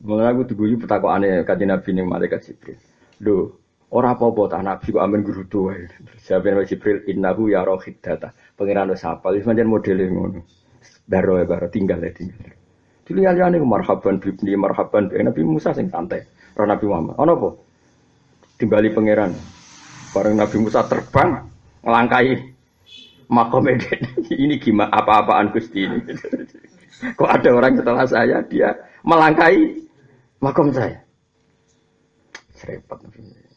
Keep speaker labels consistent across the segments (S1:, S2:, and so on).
S1: Mulai aku diguyu petakokane kanjeng Nabi ning malaikat Jibril. Lho, ora apa-apa tak Nabi kok amen gerutu wae. Nabi Jibril innahu ya rohidata. Pangeran wis hafal, wis pancen modele ngono. Daro ya baro tinggal ya tinggal. Dilihat-lihat nih marhaban bibni marhaban bi Nabi Musa sing santai. Roh Nabi Muhammad. Ono apa? Timbali pangeran. Bareng Nabi Musa terbang ngelangkai makom ini gimana apa-apaan Gusti ini. Kok ada orang setelah saya dia melangkai makom saya. Serempet.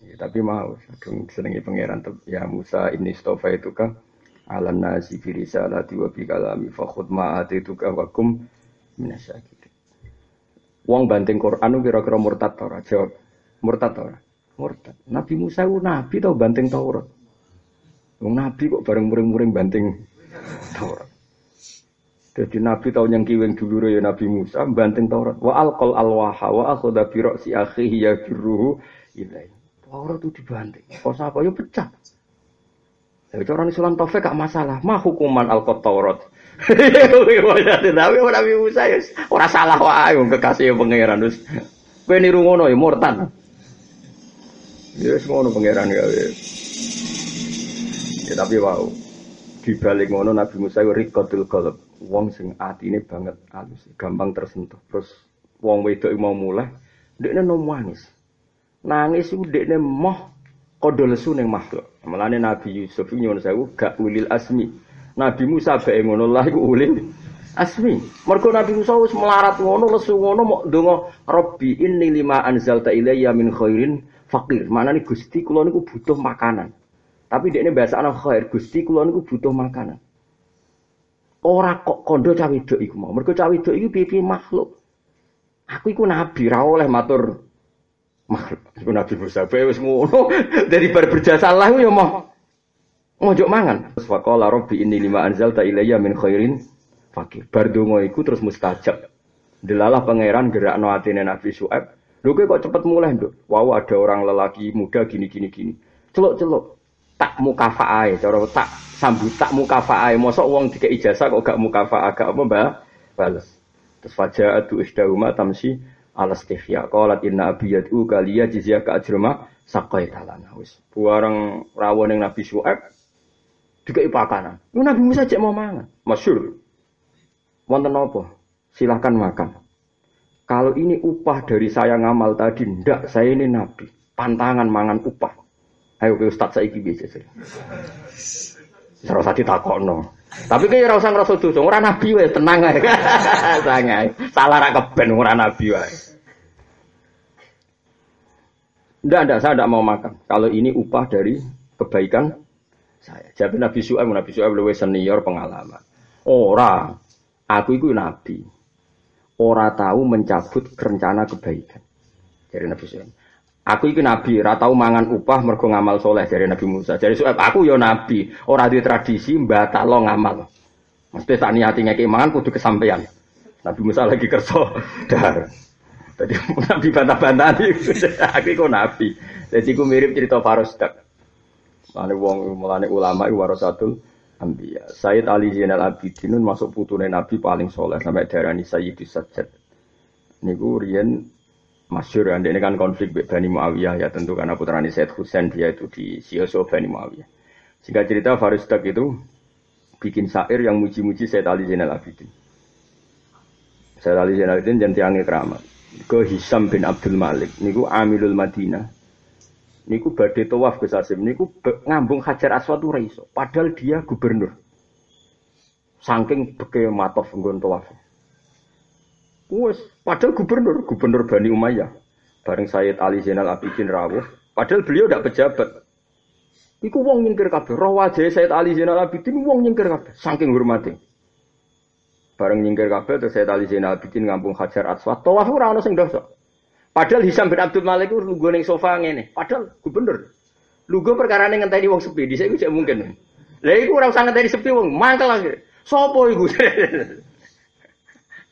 S1: Ya, tapi mau dong senengi pangeran ya Musa ini stofa itu kan alam nasi fi risalati wa bi kalami fa khud ma atituka wa kum minasyakirin. Wong banting Quran kira-kira murtad ora? Jawab. Murtad ora? Murtad. Nabi Musa itu nabi tau banting Taurat. Wong nabi kok bareng muring-muring banting Taurat. Jadi Nabi tahu yang kiweng dulu ya Nabi Musa banting Taurat. Wa alqal alwaha wa akhadha bi ra'si akhihi yajruhu ilai. Taurat itu dibanting. Kok apa ya pecah. Ya orang Islam Taufik gak masalah. Mah hukuman alqat Taurat. Tapi Nabi Musa ya ora salah wae wong kekasih pangeran wis. Kowe niru ngono ya murtad. Ya wis ngono pangeran ya. Ya tapi wow. Di balik ngono Nabi Musa itu rikotil qalb. Wong sing atine banget halus, gampang tersentuh. Terus wong wedok mau mulai, dekne nom nangis. Nangis iku dekne moh kodho lesu ning makhluk. Mulane Nabi Yusuf nyuwun sewu gak ulil asmi. Nabi Musa bae ngono lah iku ulil asmi. Mergo Nabi Musa wis melarat ngono lesu ngono mok donga Rabbi inni lima anzalta ilayya min khairin fakir. Mana nih Gusti kula niku butuh makanan. Tapi ini bahasa anak khair, Gusti kula niku butuh makanan. Ora kok kondo wedok iku mau. Mergo cawe wedok iku piye makhluk. Aku iku nabi ra oleh matur makhluk. Iku nabi Musa bae wis. Dari bar berjasa Allah ya mau ngojok mangan. Terus faqala rabbi inni lima anzalta ilayya min khairin fakir. Bar donga iku terus mustajab. Delalah pangeran gerakno atine Nabi Su'aib. Lho kok cepet mulai, Nduk? Wow, ada orang lelaki muda gini gini gini. Celuk-celuk tak mukafaai cara tak sambut tak mukafaai mosok wong tiga ijazah kok gak mukafaah gak apa mbak? Balas terus fajar adu isdahuma tamsi alas tifya qalat inna abiyatu kaliya jizya ka ajrama sakai talana wis buarang rawon yang Nabi Syuaib juga ipakanan lu Nabi Musa cek mau mangan. Masyur wonten apa? Silahkan makan. Kalau ini upah dari saya ngamal tadi ndak saya ini Nabi. Pantangan mangan upah Ayo ke ustaz saiki biasa sih. Ora usah ditakokno. Tapi kayak ora usah ngrasa dosa, ora nabi wae, tenang ae. Sangai. Salah ra keben ora nabi wae. Ndak, ndak, saya tidak mau makan. Kalau ini upah dari kebaikan saya. Jadi Nabi Su'aib, Nabi Su'aib lebih senior pengalaman. Ora, aku itu nabi. Ora tahu mencabut rencana kebaikan. Dari Nabi Su'aib. Aku iki nabi, ora tau mangan upah mergo ngamal soleh dari Nabi Musa. Jadi soal aku yo nabi, ora di tradisi mbatalo ngamal. Mesti sak niati ngeki mangan kudu kesampaian. Nabi Musa lagi kerso dar. Tadi nabi bantah-bantahan aku iku nabi. Jadi aku mirip cerita Farosdak. Mulane wong mulane ulama iku warasatul anbiya. Sayyid Ali Zainal Abidin masuk putune nabi paling soleh sampai darani Sayyidus Sajjad. Niku riyen masyur ya, ini kan konflik Bani Muawiyah ya tentu karena putrani Said Husain dia itu di Sioso Bani Muawiyah. Sehingga cerita Farisdak itu bikin syair yang muji-muji Said Ali Zainal Abidin. Said Ali Zainal Abidin dan tiangnya keramat. Ke Hisam bin Abdul Malik. Niku Amilul Madinah. Niku badai tawaf ke Sasim. Niku ngambung Hajar Aswad itu. Padahal dia gubernur. Saking beke matof nggon tawaf. Wes, padahal gubernur, gubernur Bani Umayyah. Bareng Sayyid Ali Zainal Abidin rawuh. Padahal beliau tidak pejabat. Iku wong nyingkir kabeh. Roh wajah Sayyid Ali Zainal Abidin wong nyingkir kabeh. Saking hormati. Bareng nyingkir kabeh terus Sayyid Ali Zainal Abidin ngampung Hajar Aswad. Tawaf ora ono sing dosa. Padahal Hisam bin Abdul Malik itu lugu ning sofa ngene. Padahal gubernur. Lugu perkara ning ngenteni wong sepi. Dhisik iku mungkin. Lah iku ora usah ngenteni sepi wong. Mangkel akhir. Sopo iku?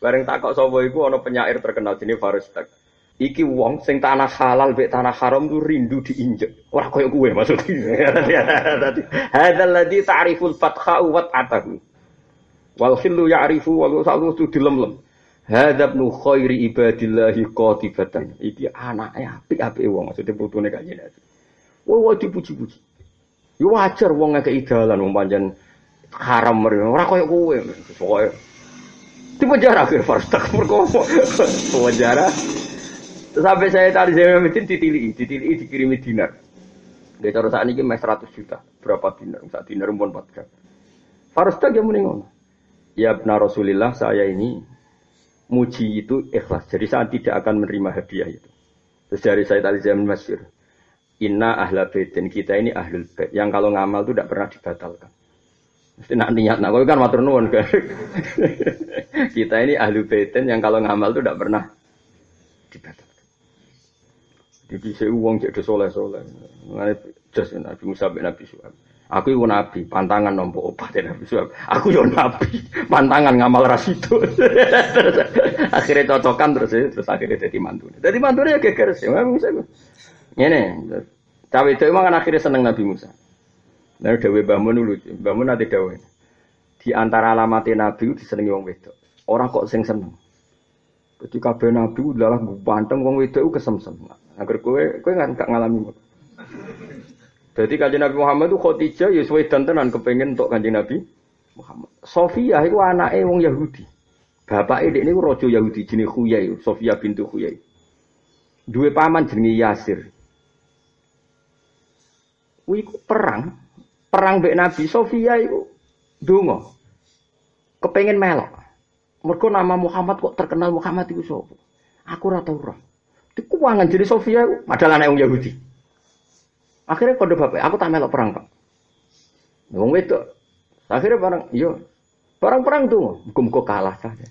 S1: Bareng takok sapa iku ana penyair terkenal jenenge Faristak. Iki wong sing tanah halal mek tanah haram ku rindu diinjek. Ora koyo kowe maksudnya. Dadi hadzal ladzi ta'riful fatha wa ta'atahu. Wal khillu ya'rifu salu tu dilemlem. Hadab nu khairi ibadillahi qatibatan. Iki anaknya apik-apik wong maksudnya putune kanjeng Nabi. Wah, dipuji-puji. Ya wajar wong ngekeki dalan wong pancen haram mrene. Ora koyo kowe. Pokoke di penjara akhir Farstak merkomo. penjara. Sampai saya tadi saya mesin ditili, ditili dikirimi dinar. Dia cara saat ini mes 100 juta. Berapa dinar? Saat dinar pun 4 gram. Farstak yang meninggal. Ya benar Rasulillah saya ini muji itu ikhlas. Jadi saya tidak akan menerima hadiah itu. Terus dari saya tadi zaman masyur. Inna ahla baitin. Kita ini ahlul bait. Yang kalau ngamal itu tidak pernah dibatalkan. Mesti nak niat, nak kan matur nuwun. Kita ini ahli baitin yang kalau ngamal itu tidak pernah dibatalkan. Di bisa uang jadi soleh soleh. Mengenai Nabi Musa bin Nabi Suhaib. Aku itu nabi, pantangan nompo obat Nabi Suhaib. Aku yo nabi, pantangan ngamal rasidu. akhirnya cocokan terus ya, terus akhirnya jadi mantu. Jadi mantu ya geger sih. Nabi Musa. Ini, cawe itu emang kan akhirnya seneng Nabi Musa. Nah, Dewi Bamun dulu, Bamun nanti Dewi. Di antara alamatin Nabi disenengi wong wedok. Orang kok sing seneng. Jadi kabeh Nabi adalah banteng wong wedok kesemsem. Agar kowe kowe nggak ngalami. Jadi kanjeng Nabi Muhammad itu Khadijah ya suwe tenan kepengen untuk kanjeng Nabi Muhammad. Sofia itu anaknya wong Yahudi. Bapaknya dia ini rojo Yahudi jenis Khuyai, Sofia bintu Khuyai. Dua paman jenis Yasir. Wiku perang perang mbek Nabi Sofia itu dungo kepengen melok. Mereka nama Muhammad kok terkenal Muhammad itu sopo aku rata ora. Itu keuangan jadi Sofia adalah anak yang Yahudi. Akhirnya kode bapak aku tak melok perang pak. Ngomong itu akhirnya barang iya. Barang perang tuh muka kalah saja.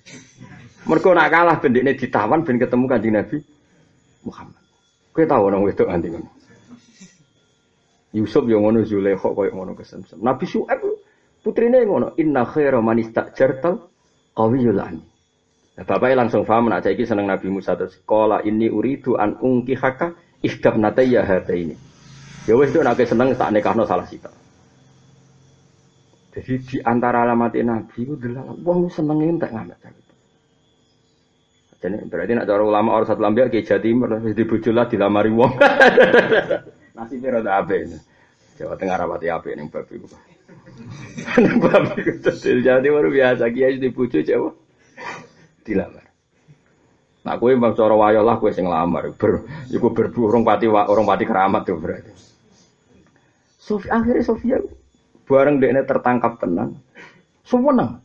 S1: Mereka nak kalah bendeknya ditawan ben ketemu kanjeng Nabi Muhammad. Kau tahu orang itu nanti Yusuf yang ngono Zulaikha koyo ngono kesemsem. Nabi Syuaib putrine ngono inna khaira man istajartal qawiyul amin. Nah, bapaknya langsung paham nak saiki seneng Nabi Musa terus qala inni uridu an ungki haka ihdab nataya hata ini. Ya wis nak seneng tak nekahno salah sita. Jadi di antara alamat Nabi itu adalah wong seneng entek ngamet Jadi berarti nak cara ulama orang satu lambia ke Jatimur di bojolah dilamari wong. Nasibnya rada ape ini. Jawa Tengah rapati ape ning babi ku. Ning babi ku jadi baru biasa kiai di pucu Jawa. Dilamar. Nah, kue bang cara wayo lah kue sing lamar. Ber, iku berburung pati orang pati keramat tuh berarti. Sofi akhirnya Sofia bareng dia tertangkap tenang. Semua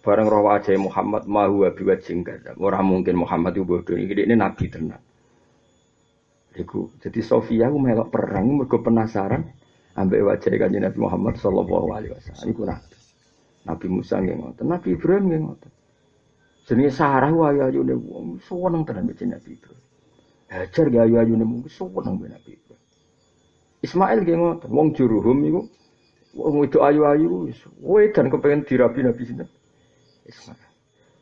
S1: Bareng roh wajah Muhammad mahu abi wajing Orang mungkin Muhammad itu bodoh ini, ini nabi tenang. Iku jadi Sofia aku melok perang mergo penasaran ambek wajah kanjeng Nabi Muhammad sallallahu alaihi wasallam. Iku nabi. Nabi Musa nggih ngoten, Nabi Ibrahim nggih ngoten. Jenenge Sarah wa ayune wong seneng tenan mbek Nabi Ibrahim. Hajar ya ayune wong seneng Nabi Ibrahim. Ismail nggih ngoten, wong juruhum iku wong itu ayu-ayu wis wedan kepengen dirabi Nabi sinten. Ismail.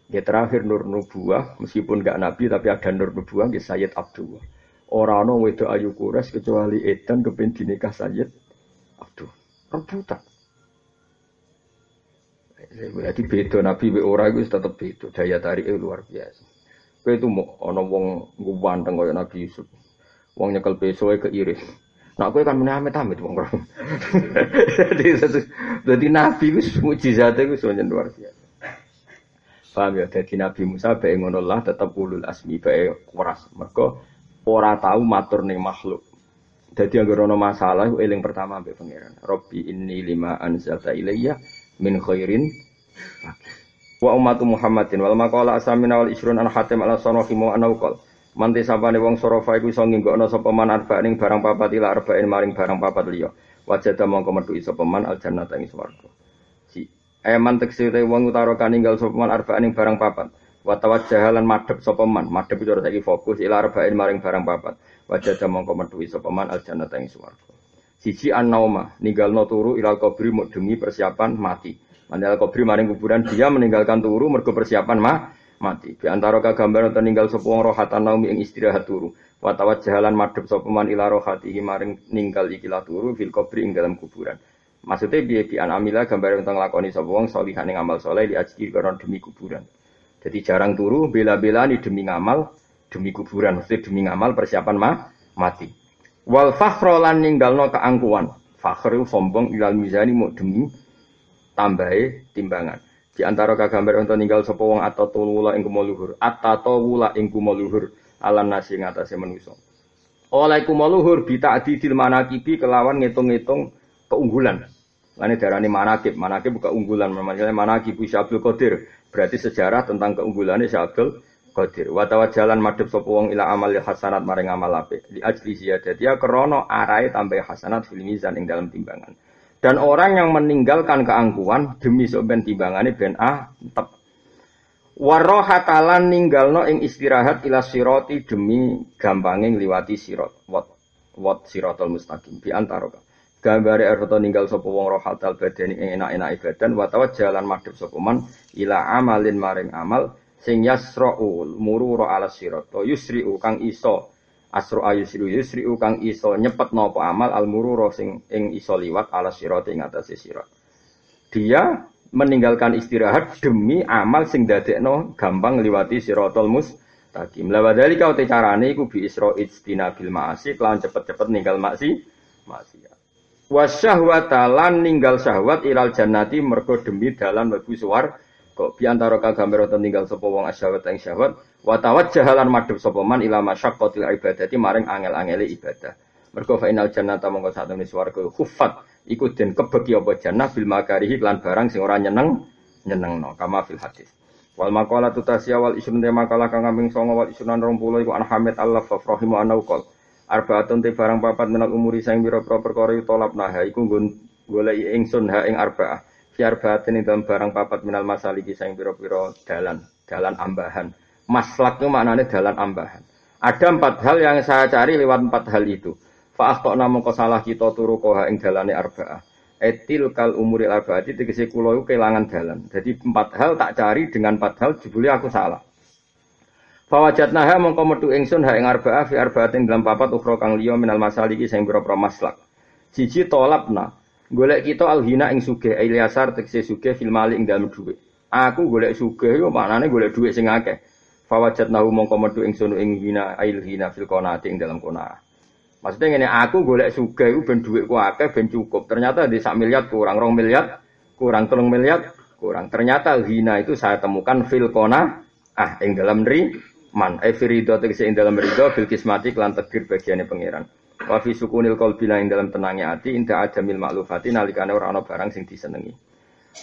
S1: Ya terakhir nur nubuah meskipun gak nabi tapi ada nur nubuah ya Sayyid Abdullah. Orang ono wedo ayu kures kecuali edan kepen dinikah Sayyid Abdul. Rebutan. Berarti beda Nabi be ora iku tetep beda. Daya tarik luar biasa. Kowe itu mau ana wong ganteng kaya Nabi Yusuf. Wong nyekel pesoe keiris. Nak kowe kan meneh amit-amit wong ora. Jadi jadi Nabi wis mukjizate wis luar biasa. Paham ya? Jadi Nabi Musa bae ngono lah tetep ulul asmi bae kuras. Mergo ora tahu matur ning makhluk. Jadi agar ono masalah, eling pertama ambek pangeran. Robbi inni lima anzalta ilayya min khairin. Wa ummatu Muhammadin wal maqala asamina wal isrun an hatim ala sanahimu an qol manti sapane wong sorofa iku iso nginggokno sapa man arba ning barang papat ila arba'in maring barang papat liya. Wajada mongko metu sapa man al jannata ing swarga. Si eman tekse wong utara kaninggal sapa man arba ning barang papat Watawat jahalan madep sopeman, madep itu lagi fokus ila arba'in maring barang papat. Wajah mongko metuwi sopeman al jannata ing swarga. Siji an nauma ninggalno turu ilal kubri mau demi persiapan mati. Mandal kubri maring kuburan dia meninggalkan turu mergo persiapan mah mati. Di antara kagambar nonton ninggal sapa rohatan naumi ing istirahat turu. Watawat jahalan madep sopeman ila rohatihi maring ninggal ikilah turu fil kubri ing dalam kuburan. Maksudnya biaya bi an amila gambar tentang lakoni sapa wong solihan ing amal soleh di karena demi kuburan. Jadi jarang turu, bela-bela ini demi ngamal, demi kuburan, mesti demi ngamal persiapan mah mati. Wal fakhro lan ninggalno keangkuhan. Fakhr sombong ilal mizani mau demi tambahi timbangan. Di antara kagambar untuk ninggal sapa wong atau tulula ing kumuluhur, atau wula ing kumuluhur alam nasi ngatasé manusa. Oleh kumuluhur bita'didil manakibi kelawan ngitung-ngitung keunggulan. Lane darani manakib, manakib bukan unggulan, namanya manakib Syabdul Qadir. Berarti sejarah tentang keunggulannya Syabdul Qadir. Watawa jalan madhep sapa wong ila amal hasanat maring amal apik. Di ajli ziyadati ya krana arai tambah hasanat fil mizan ing dalam timbangan. Dan orang yang meninggalkan keangkuhan demi sok ben timbangane ben ah tep. Warohatalan ninggalno ing istirahat ila siroti demi gampange ngliwati sirot. Wat wat sirotol mustaqim di antara Gambare arto ninggal sapa wong rohatal badani ing enak-enak badan wa jalan madhep sapa man ila amalin maring amal sing yasra'u mururu ala sirat to yusri'u kang iso. Asro ayusri'u yusri'u kang iso nyepet napa amal al mururu sing ing iso liwat ala sirat ing atase sirat dia meninggalkan istirahat demi amal sing dadekno gampang ngliwati siratal mustaqim. La wadhalika te carane iku bi isra bil ma'asi kelawan cepet-cepet ninggal maksi maksiat wasyahwata lan ninggal syahwat ilal jannati mergo demi dalan mlebu suwar. Kok biantara kagambar tinggal sapa wong asyahwat ing syahwat? Wa tawajjahalan madhep sapa man ila masyaqqatil ibadati maring angel-angele ibadah. Mergo fa inal jannata mongko sak temene swarga khuffat. Iku den kebeki apa jannah bil makarihi lan barang sing ora nyeneng nyenengno kama fil hadis. Wal maqala tutasya wal isun te makalah kang kambing songo wal isunan 20 iku an hamid Allah fa rahimu anau Arbaatun te barang papat menal umuri saing biro pro perkara tolap naha iku goleki ingsun ha ing arbaah. Fi arbaatin dalam barang papat minal masaliki saing biro-biro dalan, dalan ambahan. Maslak itu maknanya dalan ambahan. Ada empat hal yang saya cari lewat empat hal itu. Fa tok namung salah kita turu koha ing dalane arbaah. Etil kal umuri arbaati tegese kula kelangan dalan. Jadi empat hal tak cari dengan empat hal jebule aku salah. Fawajatnaha mongko metu ingsun ha ing arba'ah fi arba'atin dalam papat ukhra kang liya minal masaliki sing pira-pira maslak. Siji tolapna. Golek kita alhina ing sugih Ilyasar tekse sugih fil mali ing dalem dhuwit. Aku golek sugih yo maknane golek dhuwit sing akeh. Fawajatnahu mongko metu ingsun ing hina ilhina fil qonati ing dalam qona. Maksudnya ngene aku golek sugih iku ben dhuwitku akeh ben cukup. Ternyata di sak miliar kurang rong miliar, kurang telung miliar, kurang. Ternyata hina itu saya temukan fil qona ah ing dalam ri man e firido tegese ing dalam ridho bil kismati lan takdir bagiane pangeran. Wa fi sukunil qalbi ing dalam tenangnya ati inda ajamil maklufati nalikane ora ana barang sing disenengi.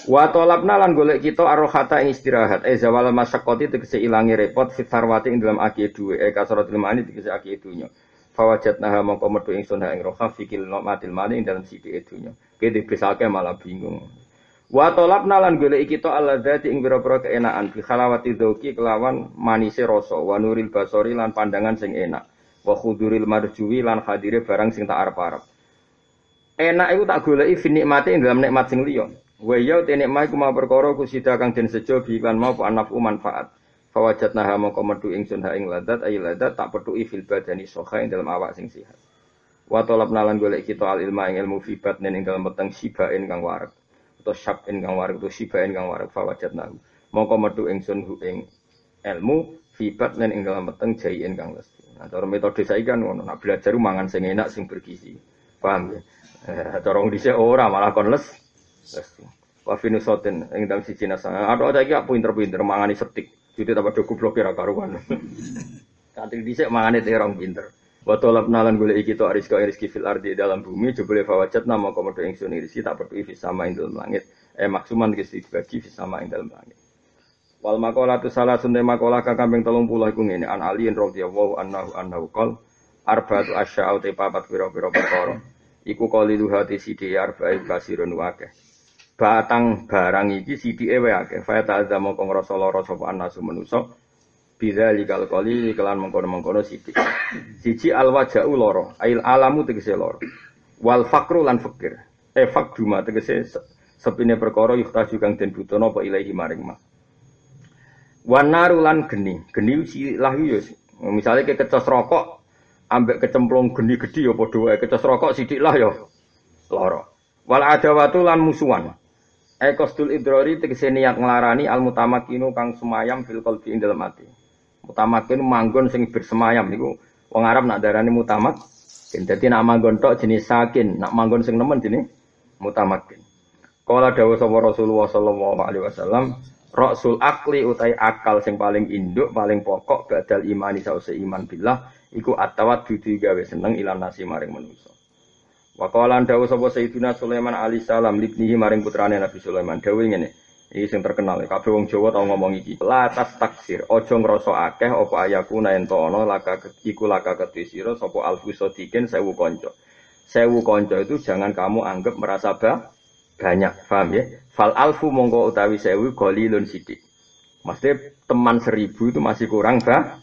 S1: Wa talabna lan golek kita arrohata ing istirahat. E zawal masyaqqati tegese ilangi repot fit sarwati ing dalam aki duwe. E kasratul mani tegese aki dunya. Fawajatnaha mongko metu ingsun ha ing roha fikil matil mali ing dalam sidi dunya. Kene besake malah bingung Wa tolapna lan golek kita alladzati ing pira-pira keenakan bi khalawati dzauqi kelawan manise rasa wa nuril basori lan pandangan sing enak wa khuduril marjuwi lan hadire barang sing tak arep-arep. Enak iku tak goleki fi nikmate ing dalam nikmat sing liya. Wa ya te nikmat iku ma perkara kusida kang den sejo bi lan mau anafu manfaat. Fawajatna ha mongko metu ingsun ha ing ladat ayi ladat tak petuki fil badani soha ing dalam awak sing sihat. Wa tolapna lan golek kita al ilma ing ilmu fibat ing dalam peteng sibain kang warak to syabin kang warik to sibain kang warik fawajat nahu mongko metu ingsun hu ing ilmu fibat nen ing dalam meteng jaien kang lesti. Nah cara metode saiki kan ngono nak belajar mangan sing enak sing bergizi. Paham ya? Eh cara dhisik ora malah kon les lesti. Wa finusotin ing dalam siji nasa. Ada saiki aku pinter-pinter mangani setik. Jadi tambah goblok kira karuan. Kanthi dhisik mangane terong pinter. Wa talab nalan golek iki to rizqa rizki fil ardi dalam bumi jebule fawajat nama komodo ingsun rizki tak perlu fis sama ing dalam langit. Eh maksuman kisi dibagi fis sama ing dalam langit. Wal makola tu salah sunte makola kang kambing 30 iku ngene an aliin radhiyallahu anhu annahu qol arba'atu asya'u te papat pira-pira perkara. Iku qalilu hati sidi arba'i kasirun wakeh. Batang barang iki sidike wae akeh. Fa ta'azza mongko ngrasa lara anasu manusa Bila likal koli kelan mengkono mengkono siji. Siji al wajau loro, ail alamu tegese loro. Wal fakru lan fakir. Eh fakduma tegese sepine perkara yuhtaju kang den butuhno apa ilahi maring mah. Wanaru lan geni, geni lahyu yo. Misale ke kecos rokok ambek kecemplung geni gedhi ya padha wae rokok sithik lah yo. Loro. Wal adawatu lan musuhan. Ekostul idrori tegese niat nglarani al mutamakinu kang semayam fil qalbi ing dalem ati. Mutamakin manggon sing bersemayam niku wong Arab nak darani mutamak. Dadi nak manggon tok jenis sakin, nak manggon sing nemen jenis mutamakin. Kala dawuh sapa Rasulullah sallallahu alaihi wasallam, Rasul akli utai akal sing paling induk, paling pokok badal imani sause iman billah iku atawat dudu gawe seneng ilan nasi maring manusa. Wa qala dawuh sapa Sayyidina Sulaiman alaihi salam libnihi maring putrane Nabi Sulaiman dawuh ngene. Iki sing terkenal ya, kabeh wong Jawa tau ngomong iki. La tas taksir, aja ngrasa akeh apa ayaku ento ana laka iku laka kedhe sira sapa alfu sadikin sewu kanca. Sewu kanca itu jangan kamu anggap merasa bah banyak, paham ya? Fal alfu mongko utawi sewu golilun sidik. Maksudnya teman seribu itu masih kurang bah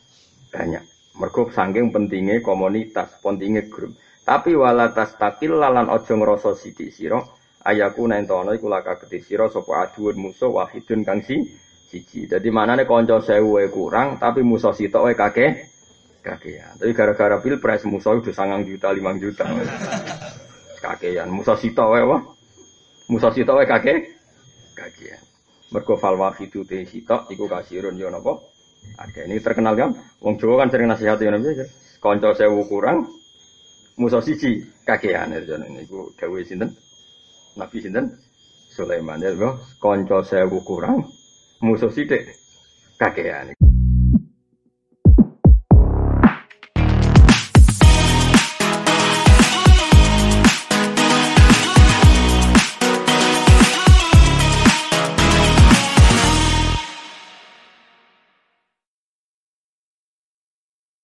S1: banyak. Mergo saking pentingnya komunitas, pentingnya grup. Tapi wala tas takil lalan ojo ngrasa sidik sira ayaku nentono iku laka gede sira sapa aduun musuh wahidun kang si siji. Dadi manane kanca sewu kurang tapi musuh sitok wae kakek kakean. Tapi gara-gara pilpres musuh udah sangang juta, limang juta. kakean. Musuh sitok wae wah. Musa sitok wae kakek kajian. Mergo fal wahidu te sitok iku kasirun yo napa? Ada ini terkenal kan? Wong Jawa kan sering nasihat yo napa? Kanca sewu kurang musa siji kakean niku dawuh sinten? Nabi sinten? Sulaiman ya, kanca sewu kurang musuh sithik kakean.